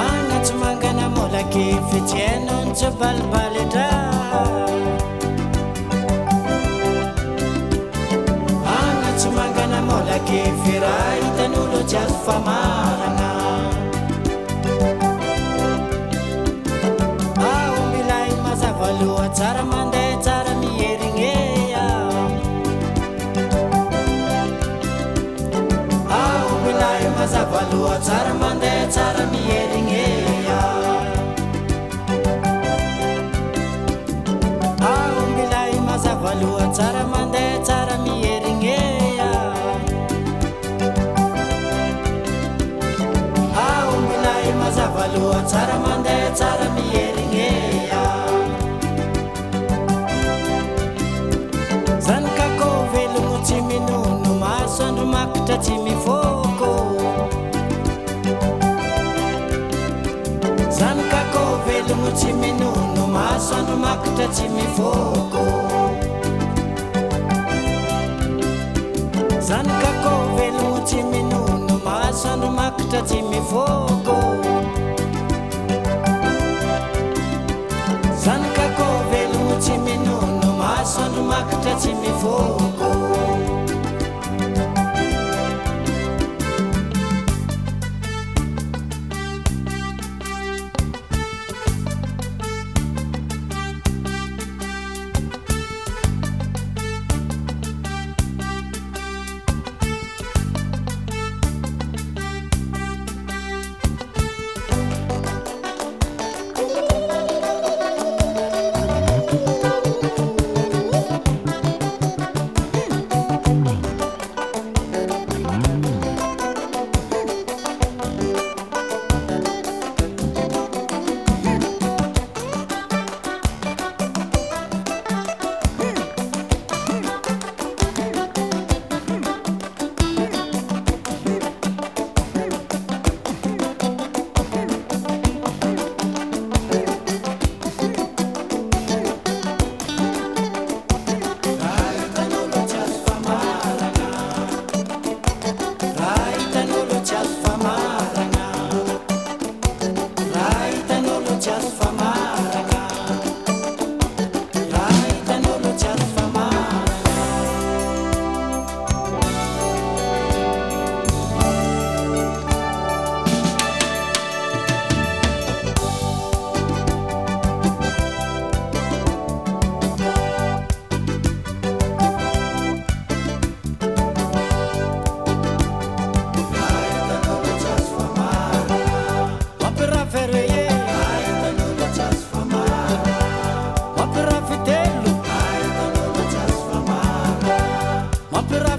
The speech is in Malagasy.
anatso mangana mola kefe tsy anonsy balibalytraanatso mangana mola kefe raha hitan'olo tsy azo famarana a milai mazavaaloha tsara mande a mherinamilay mazavaloa tsara mandeha tsara miherigneaamlay mazavaloa tsara mandeha tsara miherineazanykako velogno tsy minonno maso andromakatra tsy m y keloo tsy minono mahasoandromakitra tsy miôkk elogo tsy minono mahaodara tsy mk opera